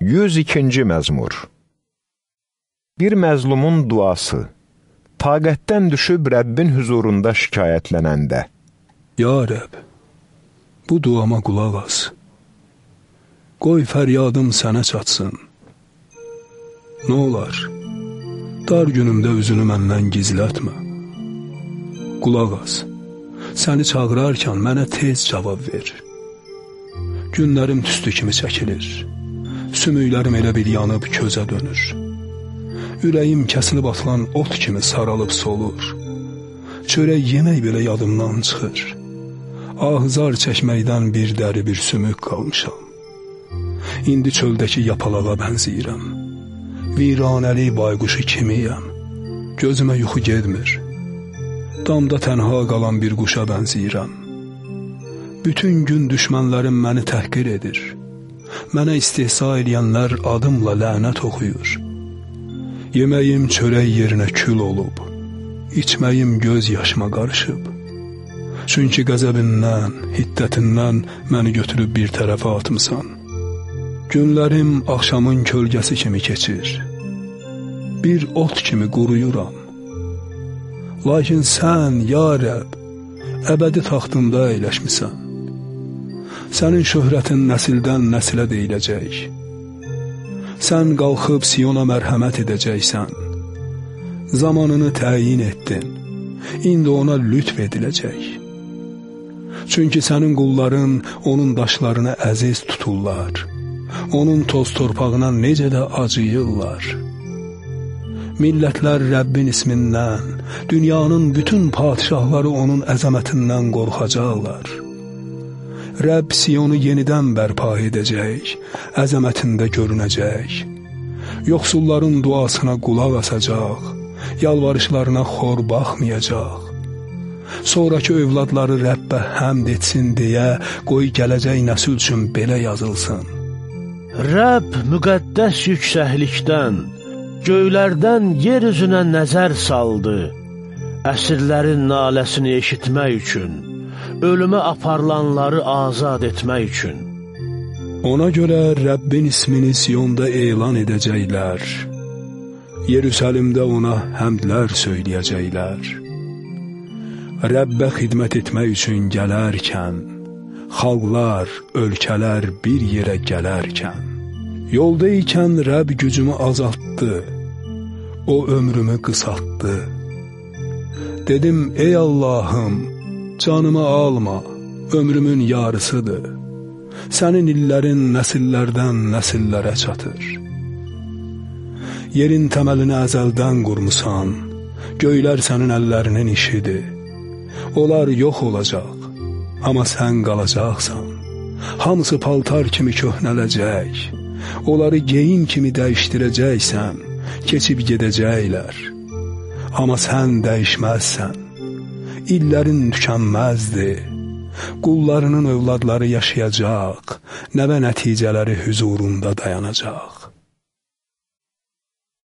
102-ci məzmur Bir məzlumun duası Taqətdən düşüb Rəbbin hüzurunda şikayətlənəndə Ya Rəbb, bu duama qulaq as. Qoy fəryadım sənə çatsın. Nə olar, dar günümdə üzünü məndən gizlətmə. Qulaq as, səni çağırarkən mənə tez cavab ver. Günlərim tüstü kimi çəkilir. Sümüklərim elə bir yanıb közə dönür. Ürəyim kəsilib atılan ot kimi saralıb solur. Çörək yemək belə yadımdan çıxır. Ahzar çəkməkdən bir dəri bir sümük qalmışam. İndi çöldəki yapalağa bənziyirəm. Viranəli bayquşu kimiyəm. Gözümə yuxu gedmir. Damda tənha qalan bir quşa bənziyirəm. Bütün gün düşmənlərim məni təhqir edir. Mənə istehsa edənlər adımla lənət oxuyur. Yeməyim çörək yerinə kül olub. İçməyim göz yaşıma qarışıb. Çünki qəzəbindən, hiddətindən məni götürüb bir tərəfə atmısan. Günlərim axşamın kölgəsi kimi keçir. Bir ot kimi quruyuram. Lakin sən, ya Rəbb, əbədi taxtında əyləşmisən. Sənin şöhrətin nəsildən nəsilə deyiləcək. Sən qalxıb Siyona mərhəmət edəcəksən. Zamanını təyin etdin. İndi ona lütf ediləcək. Çünki sənin qulların onun daşlarını əziz tuturlar. Onun toz torpağına necə də acıyırlar. Millətlər Rəbbin ismindən, dünyanın bütün padişahları onun əzəmətindən qorxacaqlar. Rəbb Siyonu yenidən bərpa edəcək, əzəmətində görünəcək. Yoxsulların duasına qulaq asacaq, yalvarışlarına xor baxmayacaq. Sonrakı övladları Rəbbə həmd etsin deyə qoy gələcək nəsil üçün belə yazılsın. Rəbb müqəddəs yüksəklikdən, göylərdən yer üzünə nəzər saldı, əsirlərin naləsini eşitmək üçün ölümə aparılanları azad etmək üçün. Ona görə Rəbbin ismini Siyonda elan edəcəklər. Yerüsəlimdə ona həmdlər söyləyəcəklər. Rəbbə xidmət etmək üçün gələrkən, xalqlar, ölkələr bir yerə gələrkən, yolda ikən Rəbb gücümü azaltdı, o ömrümü qısaltdı. Dedim, ey Allahım, Canımı alma, ömrümün yarısıdır. Sənin illərin nəsillərdən nəsillərə çatır. Yerin təməlini əzəldən qurmusan, göylər sənin əllərinin işidir. Onlar yox olacaq, amma sən qalacaqsan. Hamısı paltar kimi köhnələcək. Onları geyim kimi dəyişdirəcəksən, keçib gedəcəklər. Amma sən dəyişməzsən illərin tükənməzdir. Qullarının övladları yaşayacaq, nəvə nəticələri hüzurunda dayanacaq.